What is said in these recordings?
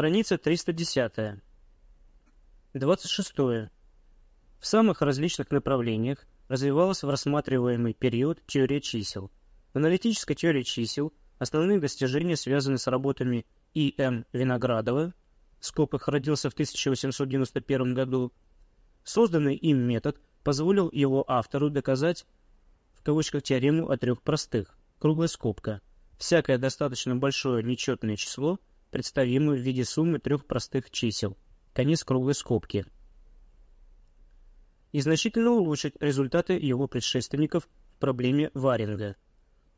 Страница 310. 26. В самых различных направлениях развивалась в рассматриваемый период теория чисел. В аналитической теории чисел основные достижения связаны с работами И. М. Виноградова, в скобках родился в 1891 году. Созданный им метод позволил его автору доказать в кавычках теорему о трех простых, круглая скобка. Всякое достаточно большое нечетное число, представимое в виде суммы трех простых чисел – конец круглой скобки, и значительно улучшить результаты его предшественников в проблеме Варинга.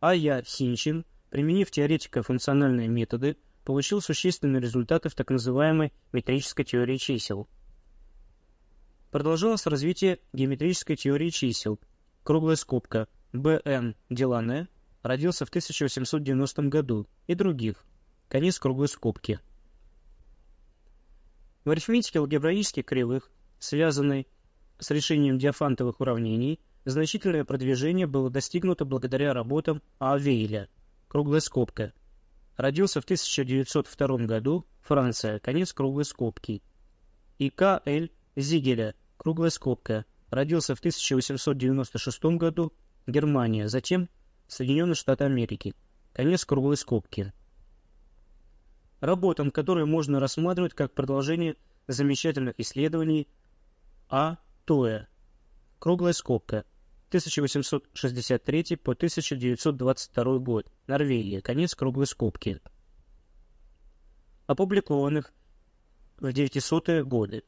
А я, Синчин, применив теоретико-функциональные методы, получил существенные результаты в так называемой метрической теории чисел. Продолжалось развитие геометрической теории чисел. Круглая скобка Б.Н. Делане родился в 1890 году и других. Конец круглой скобки. В арифметике алгебраических кривых, связанной с решением диафантовых уравнений, значительное продвижение было достигнуто благодаря работам А. Вейля, круглая скобка. Родился в 1902 году, Франция, конец круглой скобки. И К. Л. Зигеля, круглая скобка. Родился в 1896 году, Германия, затем Соединенные Штаты Америки, конец круглой скобки работам, которые можно рассматривать как продолжение замечательных исследований А. Тоя. Круглая скобка. 1863 по 1922 год. Норвегия. Конец круглой скобки. Опубликованных в 900-е годы.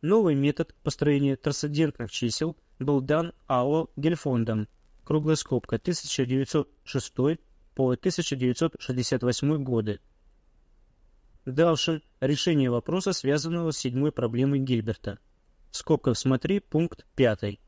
Новый метод построения трансцендентных чисел был дан АО Гельфондом. Круглая скобка. 1906 по 1968 годы давшим решение вопроса, связанного с седьмой проблемой Гильберта. В скобках смотри пункт 5.